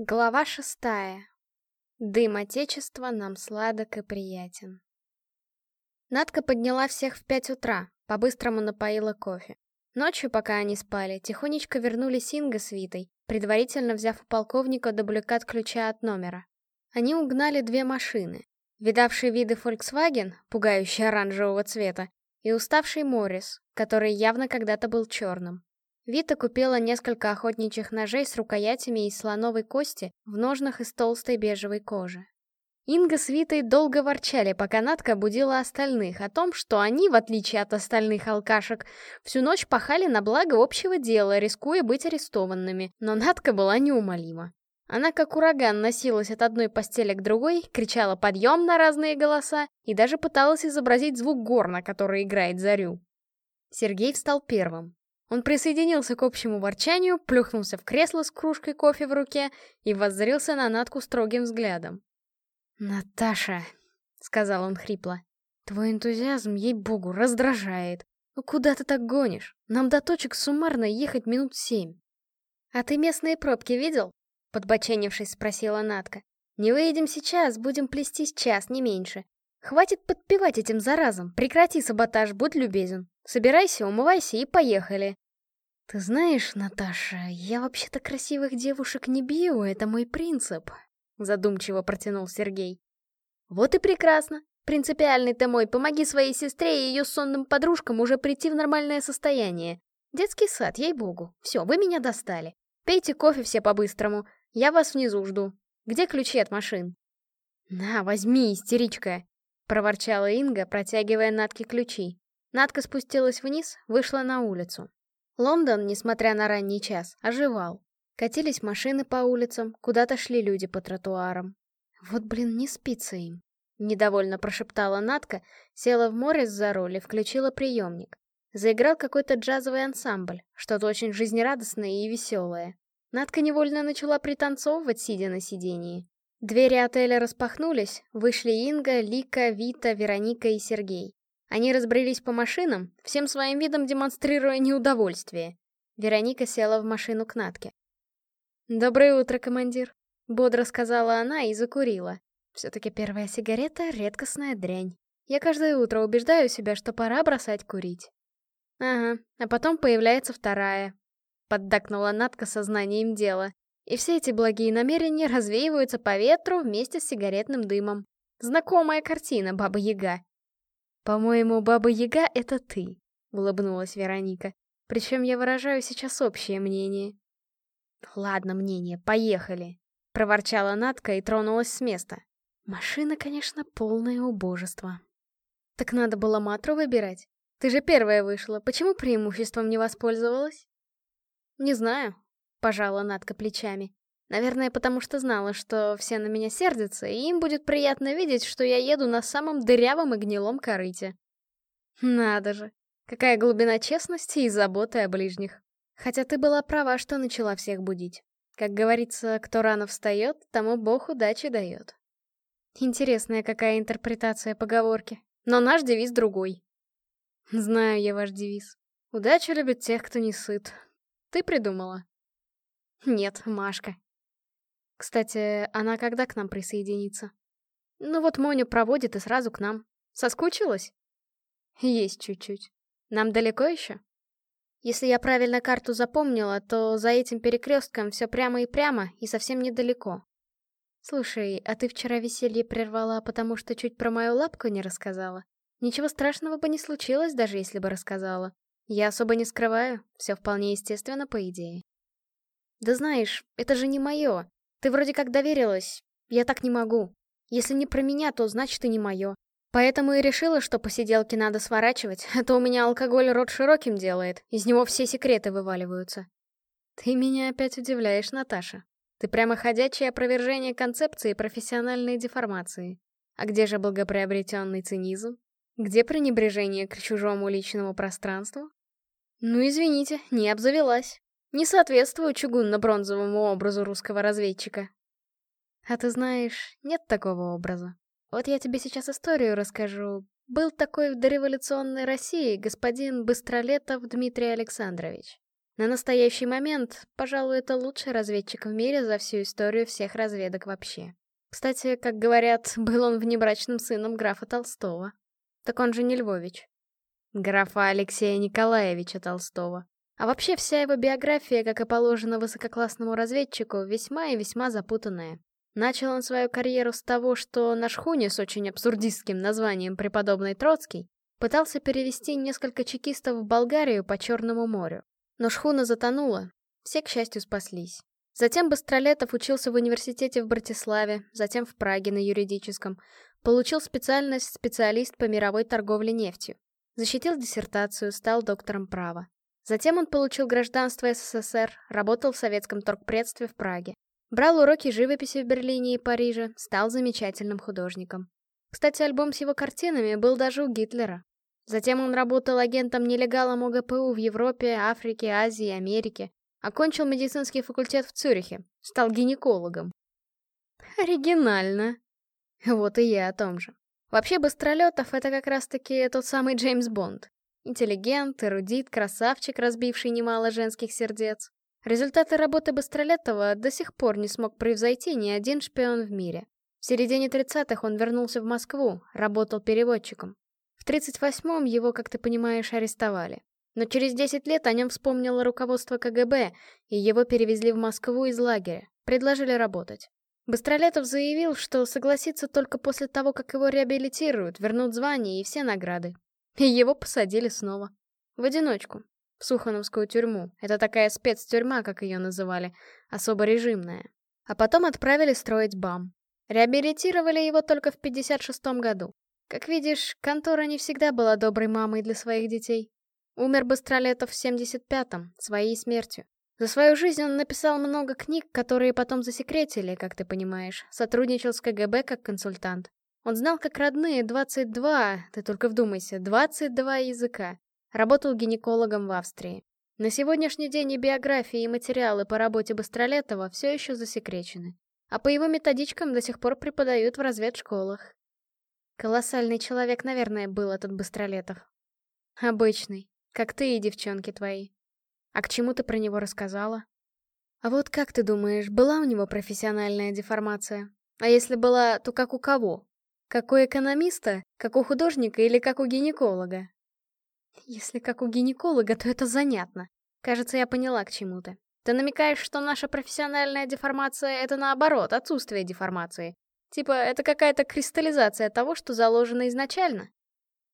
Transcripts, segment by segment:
Глава шестая. Дым Отечества нам сладок и приятен. Надка подняла всех в пять утра, по-быстрому напоила кофе. Ночью, пока они спали, тихонечко вернулись Инга с Витой, предварительно взяв у полковника дубликат ключа от номера. Они угнали две машины. Видавший виды Volkswagen, пугающий оранжевого цвета, и уставший Моррис, который явно когда-то был черным. Вита купила несколько охотничьих ножей с рукоятями из слоновой кости в ножнах из толстой бежевой кожи. Инга с Витой долго ворчали, пока Натка будила остальных о том, что они, в отличие от остальных алкашек, всю ночь пахали на благо общего дела, рискуя быть арестованными, но Натка была неумолима. Она как ураган носилась от одной постели к другой, кричала подъем на разные голоса и даже пыталась изобразить звук горна, который играет зарю. Сергей встал первым. Он присоединился к общему ворчанию, плюхнулся в кресло с кружкой кофе в руке и воззрился на Натку строгим взглядом. «Наташа», — сказал он хрипло, — «твой энтузиазм, ей-богу, раздражает. Ну куда ты так гонишь? Нам до точек суммарно ехать минут семь». «А ты местные пробки видел?» — подбоченившись, спросила Натка. «Не выедем сейчас, будем плестись час, не меньше. Хватит подпевать этим заразом, прекрати саботаж, будь любезен. Собирайся, умывайся и поехали. Ты знаешь, Наташа, я вообще-то красивых девушек не бью, это мой принцип. Задумчиво протянул Сергей. Вот и прекрасно. Принципиальный ты мой, помоги своей сестре и ее сонным подружкам уже прийти в нормальное состояние. Детский сад, ей-богу. Все, вы меня достали. Пейте кофе все по-быстрому. Я вас внизу жду. Где ключи от машин? На, возьми, истеричка. Проворчала Инга, протягивая Натке ключи. Надка спустилась вниз, вышла на улицу. Лондон, несмотря на ранний час, оживал. Катились машины по улицам, куда-то шли люди по тротуарам. Вот, блин, не спится им. Недовольно прошептала Натка, села в море за руль и включила приемник. Заиграл какой-то джазовый ансамбль, что-то очень жизнерадостное и веселое. Надка невольно начала пританцовывать, сидя на сидении. Двери отеля распахнулись, вышли Инга, Лика, Вита, Вероника и Сергей. Они разбрелись по машинам, всем своим видом демонстрируя неудовольствие. Вероника села в машину к Натке. «Доброе утро, командир», — бодро сказала она и закурила. Все-таки первая сигарета — редкостная дрянь. Я каждое утро убеждаю себя, что пора бросать курить. Ага, а потом появляется вторая. Поддакнула Натка сознанием дела. И все эти благие намерения развеиваются по ветру вместе с сигаретным дымом. Знакомая картина, Баба-Яга. «По-моему, Баба-Яга — это ты», — улыбнулась Вероника. «Причем я выражаю сейчас общее мнение». «Ладно, мнение, поехали», — проворчала Натка и тронулась с места. «Машина, конечно, полное убожество». «Так надо было Матру выбирать. Ты же первая вышла, почему преимуществом не воспользовалась?» «Не знаю», — пожала Надка плечами. «Наверное, потому что знала, что все на меня сердятся, и им будет приятно видеть, что я еду на самом дырявом и гнилом корыте». Надо же, какая глубина честности и заботы о ближних. Хотя ты была права, что начала всех будить. Как говорится, кто рано встает, тому бог удачи дает. Интересная какая интерпретация поговорки. Но наш девиз другой. Знаю я ваш девиз. Удача любит тех, кто не сыт. Ты придумала? Нет, Машка. Кстати, она когда к нам присоединится? Ну вот Моню проводит и сразу к нам. Соскучилась? Есть чуть-чуть. Нам далеко еще? Если я правильно карту запомнила, то за этим перекрестком все прямо и прямо, и совсем недалеко. Слушай, а ты вчера веселье прервала, потому что чуть про мою лапку не рассказала? Ничего страшного бы не случилось, даже если бы рассказала. Я особо не скрываю, все вполне естественно, по идее. Да знаешь, это же не мое. Ты вроде как доверилась. Я так не могу. Если не про меня, то значит и не мое. Поэтому и решила, что посиделки надо сворачивать, а то у меня алкоголь рот широким делает, из него все секреты вываливаются. Ты меня опять удивляешь, Наташа. Ты прямо ходячее опровержение концепции профессиональной деформации. А где же благоприобретенный цинизм? Где пренебрежение к чужому личному пространству? Ну, извините, не обзавелась. Не соответствую чугунно-бронзовому образу русского разведчика. А ты знаешь, нет такого образа. Вот я тебе сейчас историю расскажу. Был такой в дореволюционной России господин Быстролетов Дмитрий Александрович. На настоящий момент, пожалуй, это лучший разведчик в мире за всю историю всех разведок вообще. Кстати, как говорят, был он внебрачным сыном графа Толстого. Так он же не Львович. Графа Алексея Николаевича Толстого. А вообще вся его биография, как и положено высококлассному разведчику, весьма и весьма запутанная. Начал он свою карьеру с того, что на шхуне с очень абсурдистским названием «Преподобный Троцкий» пытался перевести несколько чекистов в Болгарию по Черному морю. Но шхуна затонула, все, к счастью, спаслись. Затем Быстролетов учился в университете в Братиславе, затем в Праге на юридическом. Получил специальность специалист по мировой торговле нефтью. Защитил диссертацию, стал доктором права. Затем он получил гражданство СССР, работал в советском торгпредстве в Праге. Брал уроки живописи в Берлине и Париже, стал замечательным художником. Кстати, альбом с его картинами был даже у Гитлера. Затем он работал агентом-нелегалом ОГПУ в Европе, Африке, Азии, Америке. Окончил медицинский факультет в Цюрихе. Стал гинекологом. Оригинально. Вот и я о том же. Вообще, Быстролетов — это как раз-таки тот самый Джеймс Бонд. Интеллигент, эрудит, красавчик, разбивший немало женских сердец. Результаты работы Быстролетова до сих пор не смог превзойти ни один шпион в мире. В середине 30-х он вернулся в Москву, работал переводчиком. В 38-м его, как ты понимаешь, арестовали. Но через 10 лет о нем вспомнило руководство КГБ, и его перевезли в Москву из лагеря, предложили работать. Быстролетов заявил, что согласится только после того, как его реабилитируют, вернут звание и все награды. И его посадили снова. В одиночку, в Сухановскую тюрьму. Это такая спецтюрьма, как ее называли, особо режимная. А потом отправили строить БАМ. Реабилитировали его только в 56-м году. Как видишь, контора не всегда была доброй мамой для своих детей. Умер Быстролетов в 75-м, своей смертью. За свою жизнь он написал много книг, которые потом засекретили, как ты понимаешь. Сотрудничал с КГБ как консультант. Он знал как родные 22, ты только вдумайся, 22 языка. Работал гинекологом в Австрии. На сегодняшний день и биографии, и материалы по работе Быстролетова все еще засекречены. А по его методичкам до сих пор преподают в разведшколах. Колоссальный человек, наверное, был этот Быстролетов. Обычный, как ты и девчонки твои. А к чему ты про него рассказала? А вот как ты думаешь, была у него профессиональная деформация? А если была, то как у кого? Как у экономиста, как у художника или как у гинеколога? Если как у гинеколога, то это занятно. Кажется, я поняла, к чему ты. Ты намекаешь, что наша профессиональная деформация — это наоборот, отсутствие деформации. Типа, это какая-то кристаллизация того, что заложено изначально?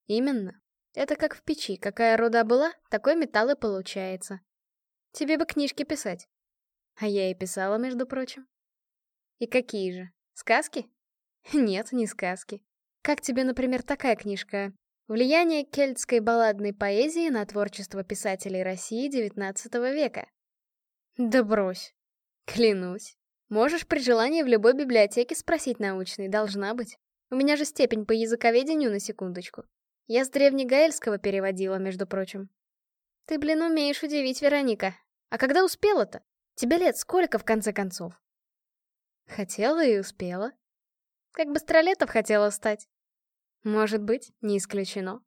Именно. Это как в печи, какая руда была, такой металл и получается. Тебе бы книжки писать. А я и писала, между прочим. И какие же? Сказки? Нет, не сказки. Как тебе, например, такая книжка Влияние кельтской балладной поэзии на творчество писателей России XIX века. Да брось. Клянусь. Можешь при желании в любой библиотеке спросить научный, должна быть. У меня же степень по языковедению на секундочку. Я с древнегаэльского переводила, между прочим. Ты, блин, умеешь удивить, Вероника. А когда успела-то? Тебе лет сколько, в конце концов? Хотела и успела. Как быстролетов хотела стать. Может быть, не исключено.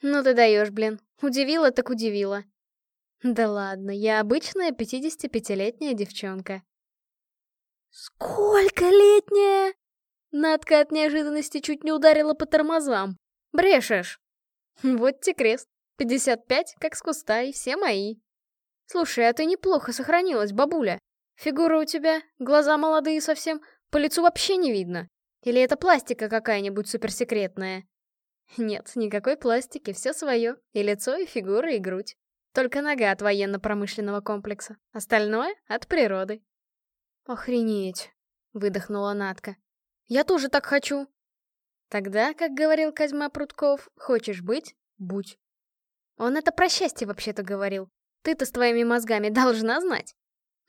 Ну ты даешь, блин. Удивила так удивила. Да ладно, я обычная 55-летняя девчонка. Сколько летняя? Надка от неожиданности чуть не ударила по тормозам. Брешешь. Вот те крест. 55, как с куста, и все мои. Слушай, а ты неплохо сохранилась, бабуля. Фигура у тебя, глаза молодые совсем, по лицу вообще не видно. Или это пластика какая-нибудь суперсекретная? Нет, никакой пластики, все свое. И лицо, и фигура, и грудь. Только нога от военно-промышленного комплекса. Остальное — от природы. Охренеть, выдохнула Натка. Я тоже так хочу. Тогда, как говорил Козьма Прутков, хочешь быть — будь. Он это про счастье вообще-то говорил. Ты-то с твоими мозгами должна знать.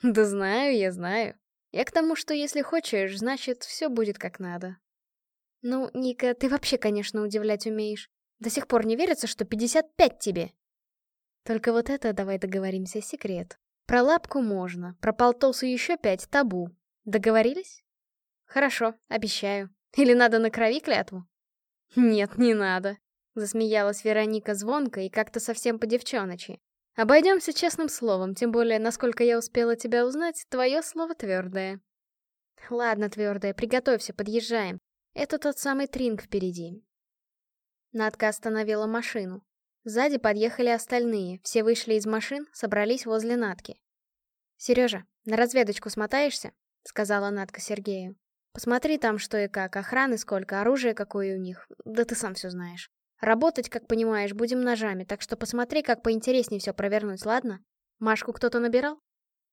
Да знаю, я знаю. Я к тому, что если хочешь, значит, все будет как надо. Ну, Ника, ты вообще, конечно, удивлять умеешь. До сих пор не верится, что 55 тебе. Только вот это, давай договоримся, секрет. Про лапку можно, про полтосу еще пять табу. Договорились? Хорошо, обещаю. Или надо на крови клятву? Нет, не надо. Засмеялась Вероника звонко и как-то совсем по-девчоночи. Обойдемся честным словом, тем более, насколько я успела тебя узнать, твое слово твердое. Ладно, твердое, приготовься, подъезжаем. Это тот самый тринг впереди. Надка остановила машину. Сзади подъехали остальные, все вышли из машин, собрались возле Натки. «Сережа, на разведочку смотаешься?» — сказала Натка Сергею. «Посмотри там что и как, охраны сколько, оружие какое у них, да ты сам все знаешь. Работать, как понимаешь, будем ножами, так что посмотри, как поинтереснее все провернуть, ладно? Машку кто-то набирал?»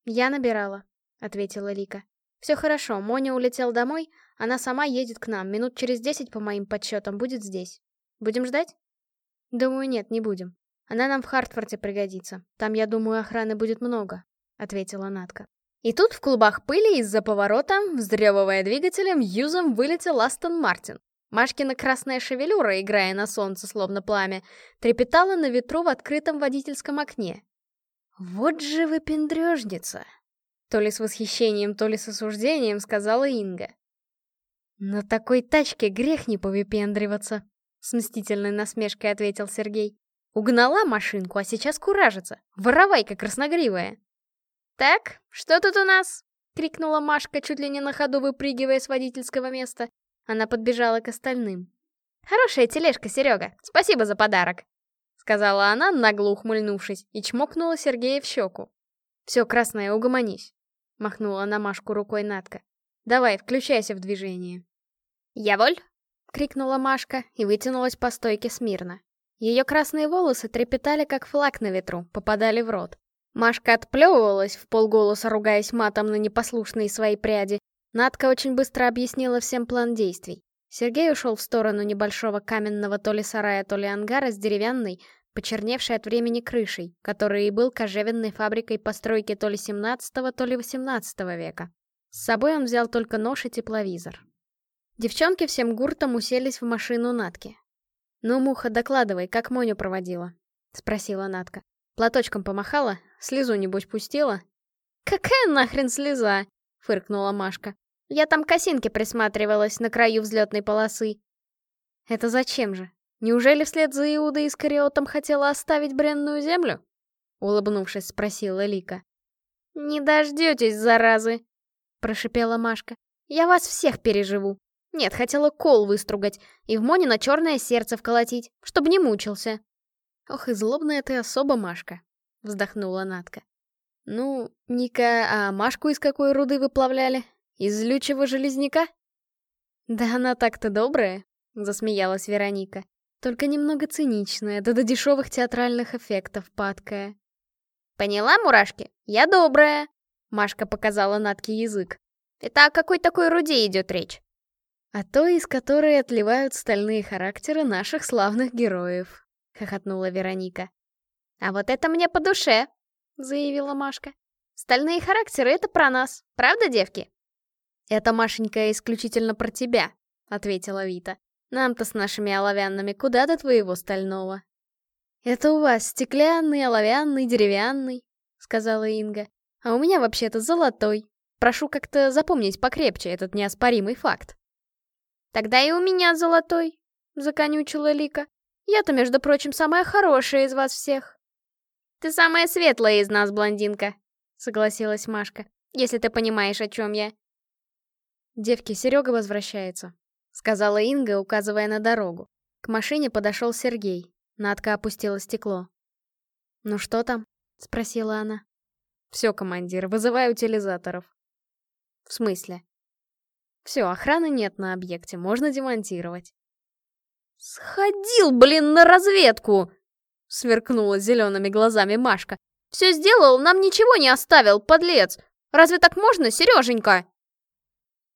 «Я набирала», — ответила Лика. «Все хорошо, Моня улетел домой, она сама едет к нам, минут через десять, по моим подсчетам, будет здесь. Будем ждать?» «Думаю, нет, не будем. Она нам в Хартфорте пригодится. Там, я думаю, охраны будет много», — ответила Натка. И тут в клубах пыли из-за поворота, вздрёвывая двигателем, юзом вылетел Астон Мартин. Машкина красная шевелюра, играя на солнце словно пламя, трепетала на ветру в открытом водительском окне. «Вот же вы пендрёжница!» То ли с восхищением, то ли с осуждением сказала Инга. «На такой тачке грех не повыпендриваться», — с мстительной насмешкой ответил Сергей. «Угнала машинку, а сейчас куражится. Воровайка красногривая». «Так, что тут у нас?» — крикнула Машка, чуть ли не на ходу выпрыгивая с водительского места. Она подбежала к остальным. «Хорошая тележка, Серега. Спасибо за подарок!» Сказала она, нагло ухмыльнувшись, и чмокнула Сергея в щеку. «Все, красная, угомонись!» — махнула на Машку рукой Натка. «Давай, включайся в движение!» «Я воль!» — крикнула Машка и вытянулась по стойке смирно. Ее красные волосы трепетали, как флаг на ветру, попадали в рот. Машка отплевывалась, в полголоса ругаясь матом на непослушные свои пряди. Надка очень быстро объяснила всем план действий. Сергей ушел в сторону небольшого каменного то ли сарая, то ли ангара с деревянной, почерневшей от времени крышей, который и был кожевенной фабрикой постройки то ли 17 то ли 18 века. С собой он взял только нож и тепловизор. Девчонки всем гуртом уселись в машину Натки. «Ну, Муха, докладывай, как Моню проводила?» — спросила Натка. Платочком помахала, слезу небось пустила. «Какая нахрен слеза?» — фыркнула Машка. «Я там косинки присматривалась на краю взлетной полосы». «Это зачем же? Неужели вслед за Иудой Искариотом хотела оставить бренную землю?» Улыбнувшись, спросила Лика. «Не дождетесь, заразы!» — прошипела Машка. «Я вас всех переживу. Нет, хотела кол выстругать и в Моне на черное сердце вколотить, чтобы не мучился». «Ох, и злобная ты особа, Машка», — вздохнула Натка. «Ну, Ника, а Машку из какой руды выплавляли? Из лючего железняка?» «Да она так-то добрая», — засмеялась Вероника. «Только немного циничная, да до дешевых театральных эффектов падкая». «Поняла, мурашки? Я добрая», — Машка показала Натке язык. «Это о какой такой руде идет речь?» «О той, из которой отливают стальные характеры наших славных героев», — хохотнула Вероника. «А вот это мне по душе!» — заявила Машка. «Стальные характеры — это про нас, правда, девки?» «Это, Машенька, исключительно про тебя», — ответила Вита. «Нам-то с нашими оловянными куда до твоего стального?» «Это у вас стеклянный, оловянный, деревянный», — сказала Инга. «А у меня вообще-то золотой. Прошу как-то запомнить покрепче этот неоспоримый факт». «Тогда и у меня золотой», — законючила Лика. Я-то, между прочим, самая хорошая из вас всех. Ты самая светлая из нас, блондинка, согласилась Машка. Если ты понимаешь, о чем я. Девки, Серега возвращается, сказала Инга, указывая на дорогу. К машине подошел Сергей. Надка опустила стекло. «Ну что там?» — спросила она. «Все, командир, вызывай утилизаторов». «В смысле?» «Все, охраны нет на объекте, можно демонтировать». «Сходил, блин, на разведку!» — сверкнула зелеными глазами Машка. «Все сделал, нам ничего не оставил, подлец! Разве так можно, Сереженька?»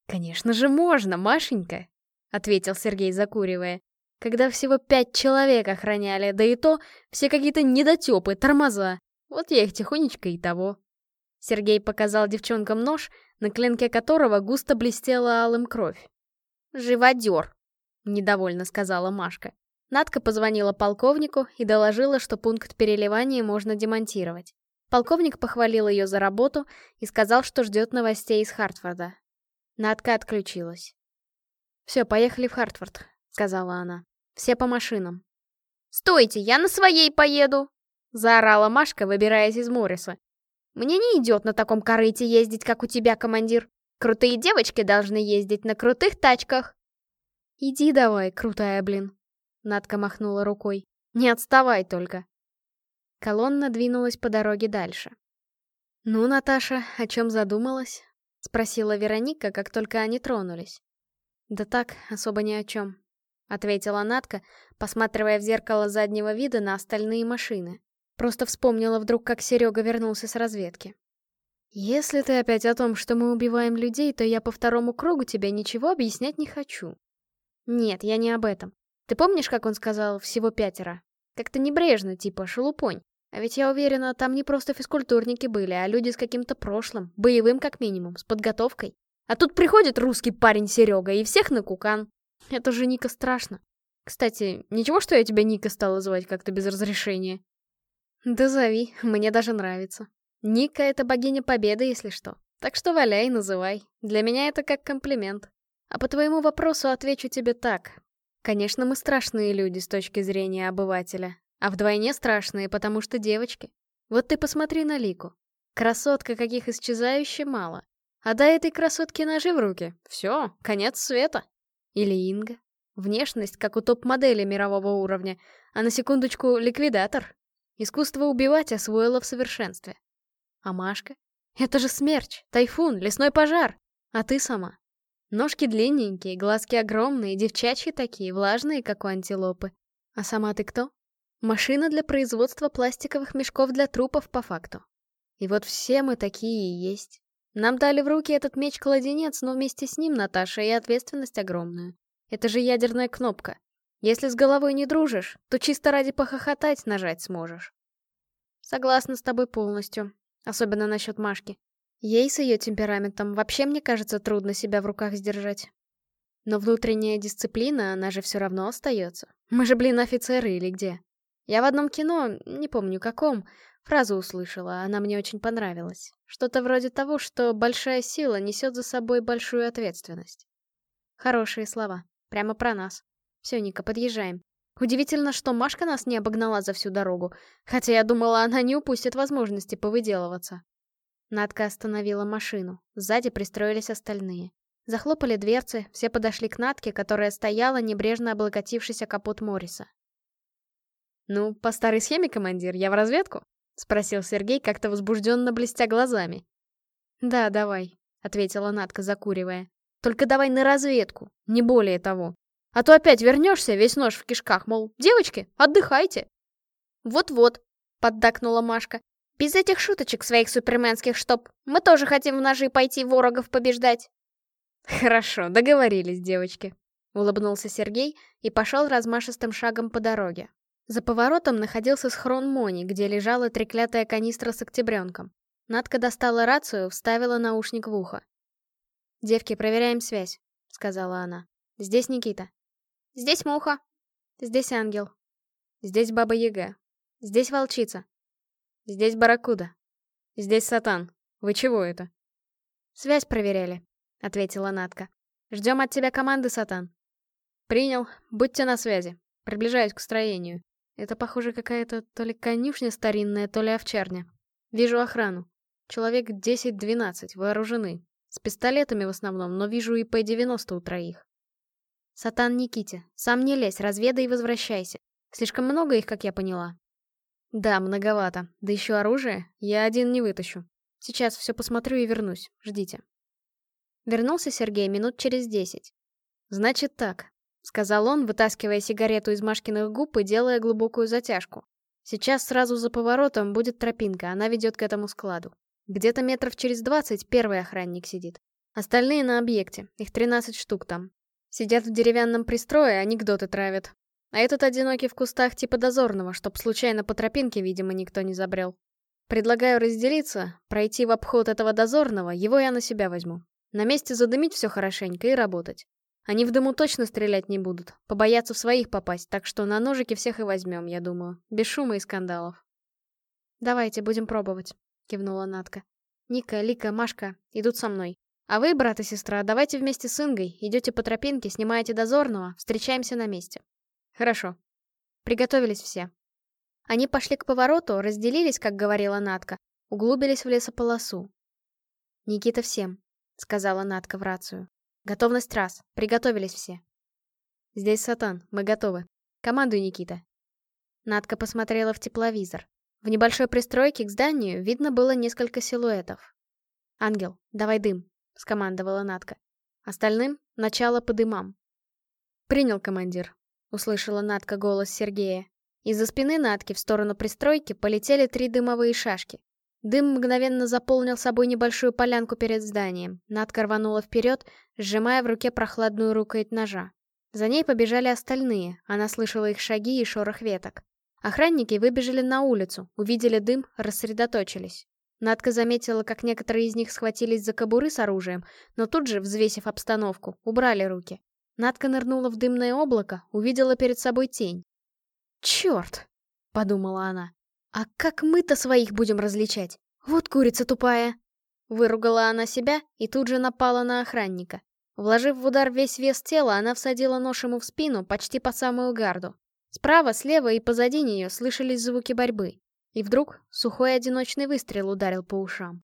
«Конечно же можно, Машенька!» — ответил Сергей, закуривая. «Когда всего пять человек охраняли, да и то все какие-то недотепы, тормоза. Вот я их тихонечко и того». Сергей показал девчонкам нож, на клинке которого густо блестела алым кровь. «Живодер!» — недовольно сказала Машка. Надка позвонила полковнику и доложила, что пункт переливания можно демонтировать. Полковник похвалил ее за работу и сказал, что ждет новостей из Хартфорда. Надка отключилась. «Все, поехали в Хартфорд», — сказала она. «Все по машинам». «Стойте, я на своей поеду!» — заорала Машка, выбираясь из Морриса. «Мне не идет на таком корыте ездить, как у тебя, командир. Крутые девочки должны ездить на крутых тачках». «Иди давай, крутая, блин», — Надка махнула рукой. «Не отставай только». Колонна двинулась по дороге дальше. «Ну, Наташа, о чем задумалась?» — спросила Вероника, как только они тронулись. «Да так, особо ни о чем», — ответила Натка, посматривая в зеркало заднего вида на остальные машины. Просто вспомнила вдруг, как Серега вернулся с разведки. «Если ты опять о том, что мы убиваем людей, то я по второму кругу тебе ничего объяснять не хочу». «Нет, я не об этом. Ты помнишь, как он сказал «всего пятеро»? Как-то небрежно, типа «шелупонь». А ведь я уверена, там не просто физкультурники были, а люди с каким-то прошлым, боевым как минимум, с подготовкой. А тут приходит русский парень Серега и всех на кукан. Это же Ника страшно. Кстати, ничего, что я тебя Ника стала звать как-то без разрешения? Да зови, мне даже нравится. Ника — это богиня победы, если что. Так что валяй, называй. Для меня это как комплимент. А по твоему вопросу отвечу тебе так. Конечно, мы страшные люди с точки зрения обывателя. А вдвойне страшные, потому что девочки. Вот ты посмотри на Лику. Красотка, каких исчезающе мало. А дай этой красотке ножи в руки. Все, конец света. Или Инга. Внешность, как у топ-модели мирового уровня. А на секундочку, ликвидатор. Искусство убивать освоила в совершенстве. А Машка? Это же смерч, тайфун, лесной пожар. А ты сама? Ножки длинненькие, глазки огромные, девчачьи такие, влажные, как у антилопы. А сама ты кто? Машина для производства пластиковых мешков для трупов по факту. И вот все мы такие и есть. Нам дали в руки этот меч-кладенец, но вместе с ним, Наташа, и ответственность огромная. Это же ядерная кнопка. Если с головой не дружишь, то чисто ради похохотать нажать сможешь. Согласна с тобой полностью. Особенно насчет Машки. Ей с ее темпераментом вообще, мне кажется, трудно себя в руках сдержать. Но внутренняя дисциплина, она же все равно остается. Мы же, блин, офицеры или где? Я в одном кино, не помню каком, фразу услышала, она мне очень понравилась. Что-то вроде того, что большая сила несет за собой большую ответственность. Хорошие слова. Прямо про нас. Все, Ника, подъезжаем. Удивительно, что Машка нас не обогнала за всю дорогу, хотя я думала, она не упустит возможности повыделываться. Надка остановила машину. Сзади пристроились остальные. Захлопали дверцы, все подошли к Натке, которая стояла, небрежно облокотившись о капот Морриса. «Ну, по старой схеме, командир, я в разведку?» — спросил Сергей, как-то возбужденно блестя глазами. «Да, давай», — ответила Натка, закуривая. «Только давай на разведку, не более того. А то опять вернешься, весь нож в кишках, мол, девочки, отдыхайте». «Вот-вот», — поддакнула Машка. «Без этих шуточек своих суперменских чтоб. Мы тоже хотим в ножи пойти ворогов побеждать». «Хорошо, договорились, девочки», — улыбнулся Сергей и пошел размашистым шагом по дороге. За поворотом находился схрон Мони, где лежала треклятая канистра с октябренком. Надка достала рацию, вставила наушник в ухо. «Девки, проверяем связь», — сказала она. «Здесь Никита». «Здесь Муха». «Здесь Ангел». «Здесь Баба Яга». «Здесь Волчица». «Здесь Барракуда». «Здесь Сатан. Вы чего это?» «Связь проверяли», — ответила Надка. «Ждем от тебя команды, Сатан». «Принял. Будьте на связи. Приближаюсь к строению». Это, похоже, какая-то то ли конюшня старинная, то ли овчарня. Вижу охрану. Человек 10-12, вооружены. С пистолетами в основном, но вижу и П-90 у троих. Сатан Никите, сам не лезь, разведай и возвращайся. Слишком много их, как я поняла. Да, многовато. Да еще оружие. Я один не вытащу. Сейчас все посмотрю и вернусь. Ждите. Вернулся Сергей минут через десять. Значит так, — сказал он, вытаскивая сигарету из Машкиных губ и делая глубокую затяжку. «Сейчас сразу за поворотом будет тропинка, она ведет к этому складу. Где-то метров через двадцать первый охранник сидит. Остальные на объекте, их тринадцать штук там. Сидят в деревянном пристрое, анекдоты травят. А этот одинокий в кустах типа дозорного, чтоб случайно по тропинке, видимо, никто не забрел. Предлагаю разделиться, пройти в обход этого дозорного, его я на себя возьму. На месте задымить все хорошенько и работать. Они в дыму точно стрелять не будут, побоятся в своих попасть, так что на ножики всех и возьмем, я думаю, без шума и скандалов. «Давайте, будем пробовать», — кивнула Натка. «Ника, Лика, Машка идут со мной. А вы, брат и сестра, давайте вместе с Ингой, идете по тропинке, снимаете дозорного, встречаемся на месте». «Хорошо». Приготовились все. Они пошли к повороту, разделились, как говорила Натка, углубились в лесополосу. «Никита всем», — сказала Натка в рацию. «Готовность раз. Приготовились все». «Здесь Сатан. Мы готовы. Командуй, Никита». Натка посмотрела в тепловизор. В небольшой пристройке к зданию видно было несколько силуэтов. «Ангел, давай дым», — скомандовала Натка. «Остальным — начало по дымам». «Принял, командир», — услышала Натка голос Сергея. Из-за спины Натки в сторону пристройки полетели три дымовые шашки. Дым мгновенно заполнил собой небольшую полянку перед зданием. Натка рванула вперед, сжимая в руке прохладную рукоять ножа. За ней побежали остальные, она слышала их шаги и шорох веток. Охранники выбежали на улицу, увидели дым, рассредоточились. Надка заметила, как некоторые из них схватились за кобуры с оружием, но тут же, взвесив обстановку, убрали руки. Надка нырнула в дымное облако, увидела перед собой тень. «Черт!» — подумала она. «А как мы-то своих будем различать? Вот курица тупая!» Выругала она себя и тут же напала на охранника. Вложив в удар весь вес тела, она всадила нож ему в спину почти по самую гарду. Справа, слева и позади нее слышались звуки борьбы. И вдруг сухой одиночный выстрел ударил по ушам.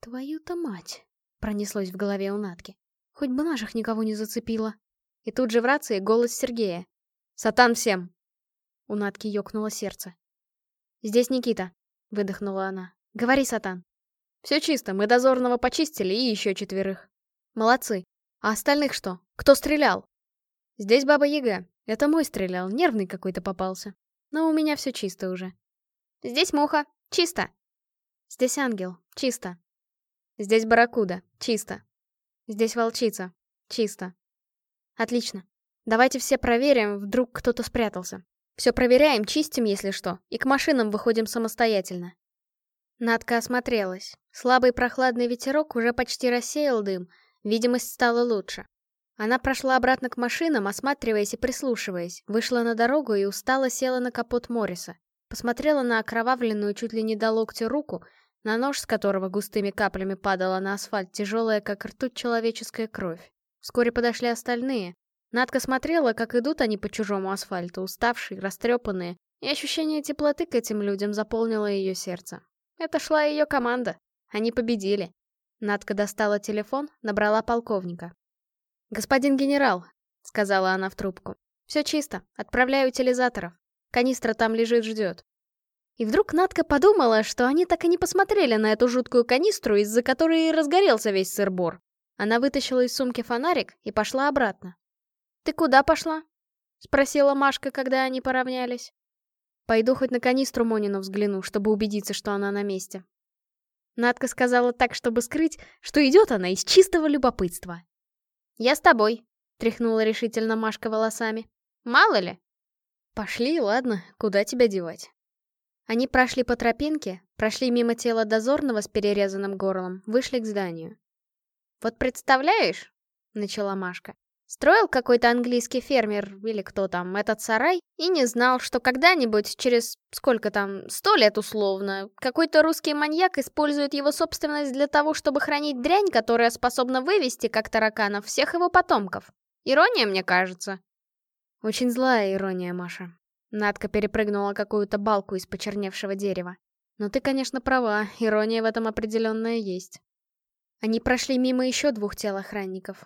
«Твою-то мать!» — пронеслось в голове у Натки. «Хоть бы наших никого не зацепило!» И тут же в рации голос Сергея. «Сатан всем!» У Натки ёкнуло сердце. «Здесь Никита», — выдохнула она. «Говори, Сатан». «Все чисто, мы дозорного почистили и еще четверых». «Молодцы. А остальных что? Кто стрелял?» «Здесь Баба Яга. Это мой стрелял, нервный какой-то попался. Но у меня все чисто уже». «Здесь Муха. Чисто». «Здесь Ангел. Чисто». «Здесь Барракуда. Чисто». «Здесь Волчица. Чисто». «Отлично. Давайте все проверим, вдруг кто-то спрятался. Все проверяем, чистим, если что, и к машинам выходим самостоятельно. Надка осмотрелась. Слабый прохладный ветерок уже почти рассеял дым, видимость стала лучше. Она прошла обратно к машинам, осматриваясь и прислушиваясь, вышла на дорогу и устало села на капот Морриса. Посмотрела на окровавленную чуть ли не до локтя руку, на нож, с которого густыми каплями падала на асфальт тяжелая, как ртуть, человеческая кровь. Вскоре подошли остальные, Надка смотрела, как идут они по чужому асфальту, уставшие, растрепанные, и ощущение теплоты к этим людям заполнило ее сердце. Это шла ее команда. Они победили. Надка достала телефон, набрала полковника. «Господин генерал», — сказала она в трубку, — «все чисто, отправляю утилизаторов. Канистра там лежит, ждет». И вдруг Надка подумала, что они так и не посмотрели на эту жуткую канистру, из-за которой разгорелся весь сыр-бор. Она вытащила из сумки фонарик и пошла обратно. «Ты куда пошла?» — спросила Машка, когда они поравнялись. «Пойду хоть на канистру Монину взгляну, чтобы убедиться, что она на месте». Надка сказала так, чтобы скрыть, что идет она из чистого любопытства. «Я с тобой», — тряхнула решительно Машка волосами. «Мало ли». «Пошли, ладно, куда тебя девать?» Они прошли по тропинке, прошли мимо тела дозорного с перерезанным горлом, вышли к зданию. «Вот представляешь», — начала Машка, Строил какой-то английский фермер, или кто там, этот сарай, и не знал, что когда-нибудь, через сколько там, сто лет условно, какой-то русский маньяк использует его собственность для того, чтобы хранить дрянь, которая способна вывести, как тараканов, всех его потомков. Ирония, мне кажется. Очень злая ирония, Маша. Надка перепрыгнула какую-то балку из почерневшего дерева. Но ты, конечно, права, ирония в этом определенная есть. Они прошли мимо еще двух тел охранников.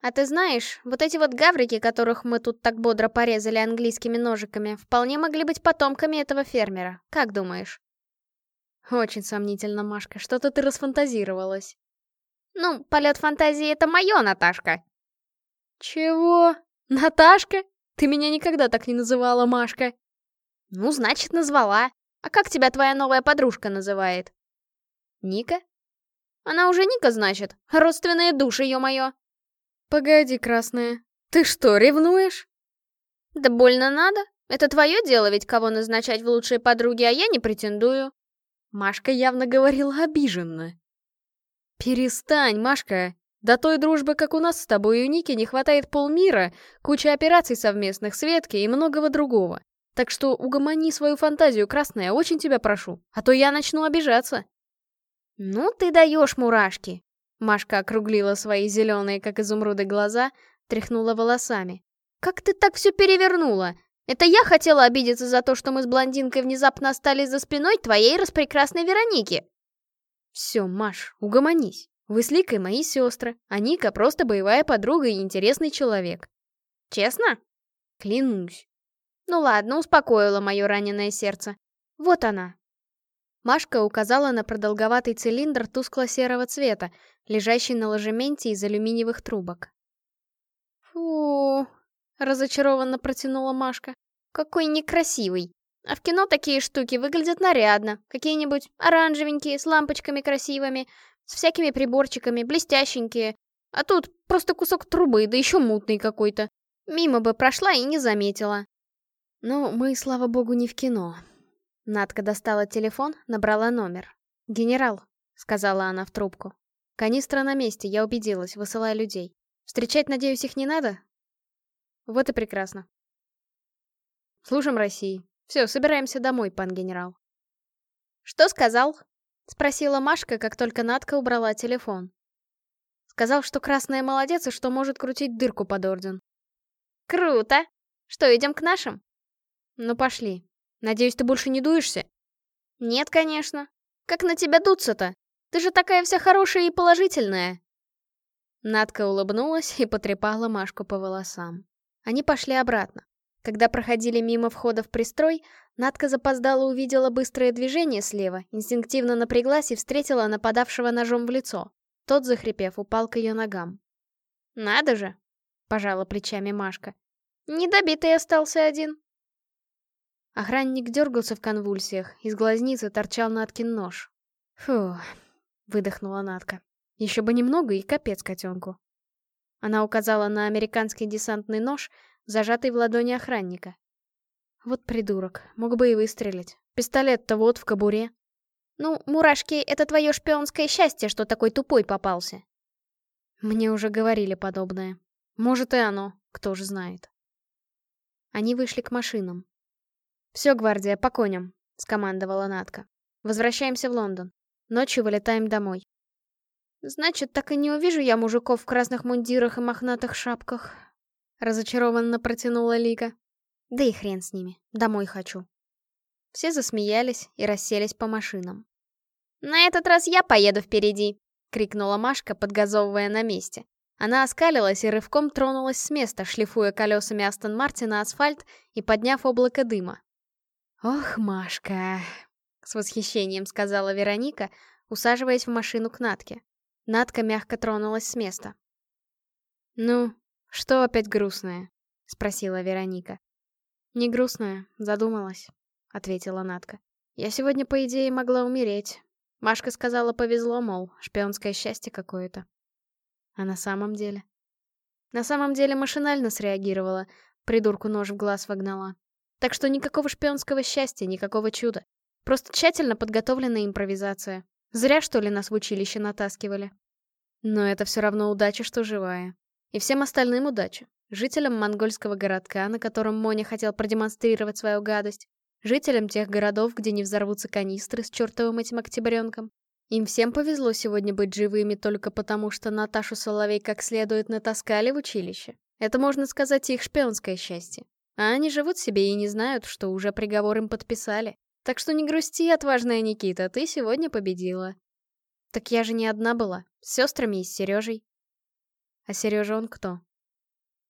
А ты знаешь, вот эти вот гаврики, которых мы тут так бодро порезали английскими ножиками, вполне могли быть потомками этого фермера. Как думаешь? Очень сомнительно, Машка, что-то ты расфантазировалась. Ну, полет фантазии — это мое, Наташка. Чего? Наташка? Ты меня никогда так не называла, Машка. Ну, значит, назвала. А как тебя твоя новая подружка называет? Ника? Она уже Ника, значит? Родственные души, ё-моё. «Погоди, красная, ты что, ревнуешь?» «Да больно надо. Это твое дело ведь кого назначать в лучшие подруги, а я не претендую». Машка явно говорила обиженно. «Перестань, Машка. До той дружбы, как у нас с тобой и у Ники, не хватает полмира, куча операций совместных, Светки и многого другого. Так что угомони свою фантазию, красная, очень тебя прошу, а то я начну обижаться». «Ну ты даешь мурашки», Машка округлила свои зеленые, как изумруды, глаза, тряхнула волосами. «Как ты так все перевернула? Это я хотела обидеться за то, что мы с блондинкой внезапно остались за спиной твоей распрекрасной Вероники. Все, Маш, угомонись. Вы с Ликой мои сестры, а Ника просто боевая подруга и интересный человек. Честно? Клянусь. Ну ладно, успокоило мое раненое сердце. Вот она. Машка указала на продолговатый цилиндр тускло-серого цвета, лежащий на ложементе из алюминиевых трубок. «Фу...» — разочарованно протянула Машка. «Какой некрасивый. А в кино такие штуки выглядят нарядно. Какие-нибудь оранжевенькие, с лампочками красивыми, с всякими приборчиками, блестященькие. А тут просто кусок трубы, да еще мутный какой-то. Мимо бы прошла и не заметила. Ну, мы, слава богу, не в кино. Надка достала телефон, набрала номер. «Генерал», — сказала она в трубку. «Канистра на месте, я убедилась, высылая людей. Встречать, надеюсь, их не надо?» «Вот и прекрасно. Служим России. Все, собираемся домой, пан генерал». «Что сказал?» — спросила Машка, как только Надка убрала телефон. Сказал, что красная молодец и что может крутить дырку под орден. Круто! Что, идем к нашим? Ну пошли. Надеюсь, ты больше не дуешься? Нет, конечно. Как на тебя дуться-то? Ты же такая вся хорошая и положительная. Надка улыбнулась и потрепала Машку по волосам. Они пошли обратно. Когда проходили мимо входа в пристрой, Надка запоздала увидела быстрое движение слева, инстинктивно напряглась и встретила нападавшего ножом в лицо. Тот, захрипев, упал к ее ногам. «Надо же!» — пожала плечами Машка. «Недобитый остался один». Охранник дергался в конвульсиях, из глазницы торчал Наткин нож. «Фу», — выдохнула Натка. «Еще бы немного и капец котенку». Она указала на американский десантный нож, зажатый в ладони охранника. Вот придурок, мог бы и выстрелить. Пистолет-то вот в кобуре. Ну, мурашки, это твое шпионское счастье, что такой тупой попался. Мне уже говорили подобное. Может и оно, кто же знает. Они вышли к машинам. «Все, гвардия, по коням», — скомандовала Натка. «Возвращаемся в Лондон. Ночью вылетаем домой». «Значит, так и не увижу я мужиков в красных мундирах и мохнатых шапках», — разочарованно протянула Лика. Да и хрен с ними, домой хочу. Все засмеялись и расселись по машинам. «На этот раз я поеду впереди!» — крикнула Машка, подгазовывая на месте. Она оскалилась и рывком тронулась с места, шлифуя колесами Астон Мартина асфальт и подняв облако дыма. «Ох, Машка!» — с восхищением сказала Вероника, усаживаясь в машину к Натке. Натка мягко тронулась с места. «Ну, что опять грустное?» — спросила Вероника. «Не грустная, задумалась», — ответила Натка. «Я сегодня, по идее, могла умереть. Машка сказала, повезло, мол, шпионское счастье какое-то». А на самом деле? На самом деле машинально среагировала, придурку нож в глаз вогнала. Так что никакого шпионского счастья, никакого чуда. Просто тщательно подготовленная импровизация. Зря, что ли, нас в училище натаскивали. Но это все равно удача, что живая. И всем остальным удача. Жителям монгольского городка, на котором Моня хотел продемонстрировать свою гадость. Жителям тех городов, где не взорвутся канистры с чертовым этим октябренком. Им всем повезло сегодня быть живыми только потому, что Наташу Соловей как следует натаскали в училище. Это, можно сказать, их шпионское счастье. А они живут себе и не знают, что уже приговор им подписали. Так что не грусти, отважная Никита, ты сегодня победила. Так я же не одна была, с сестрами и с Сережей. А Сережа он кто?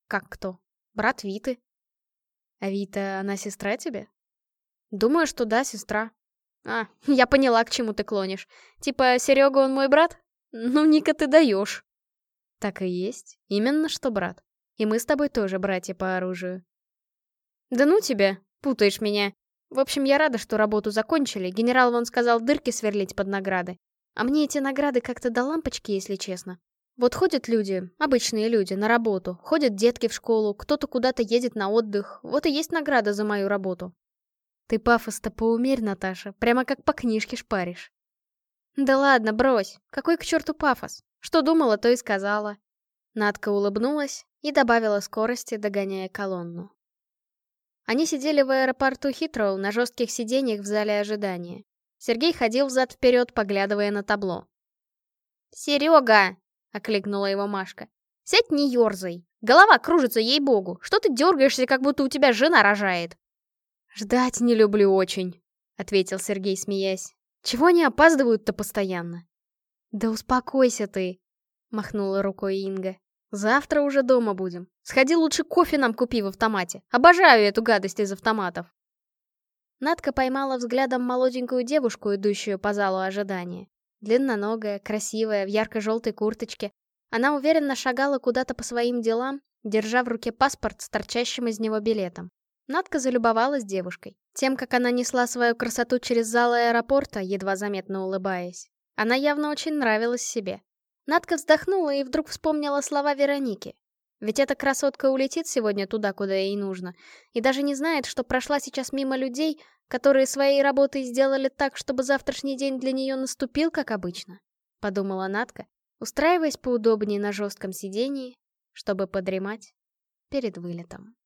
Как кто? Брат Виты. А Вита, она сестра тебе? Думаю, что да, сестра. А, я поняла, к чему ты клонишь. Типа, Серега он мой брат? Ну, Ника, ты даешь. Так и есть. Именно что брат. И мы с тобой тоже братья по оружию. Да ну тебя, путаешь меня. В общем, я рада, что работу закончили. Генерал вон сказал дырки сверлить под награды. А мне эти награды как-то до лампочки, если честно. Вот ходят люди, обычные люди, на работу, ходят детки в школу, кто-то куда-то едет на отдых, вот и есть награда за мою работу. Ты пафос-то поумерь, Наташа, прямо как по книжке шпаришь. Да ладно, брось, какой к черту пафос? Что думала, то и сказала. Надка улыбнулась и добавила скорости, догоняя колонну. Они сидели в аэропорту Хитроу на жестких сиденьях в зале ожидания. Сергей ходил взад-вперед, поглядывая на табло. «Серега!» — окликнула его Машка. Сядь не ерзай. Голова кружится, ей-богу. Что ты дергаешься, как будто у тебя жена рожает? Ждать не люблю очень, ответил Сергей, смеясь. Чего они опаздывают-то постоянно? Да успокойся ты, махнула рукой Инга. Завтра уже дома будем. Сходи лучше кофе нам купи в автомате. Обожаю эту гадость из автоматов. Надка поймала взглядом молоденькую девушку, идущую по залу ожидания. Длинноногая, красивая, в ярко-желтой курточке. Она уверенно шагала куда-то по своим делам, держа в руке паспорт с торчащим из него билетом. Надка залюбовалась девушкой. Тем, как она несла свою красоту через зал аэропорта, едва заметно улыбаясь. Она явно очень нравилась себе. Надка вздохнула и вдруг вспомнила слова Вероники. Ведь эта красотка улетит сегодня туда, куда ей нужно, и даже не знает, что прошла сейчас мимо людей, которые своей работой сделали так, чтобы завтрашний день для нее наступил, как обычно. Подумала Надка, устраиваясь поудобнее на жестком сидении, чтобы подремать перед вылетом.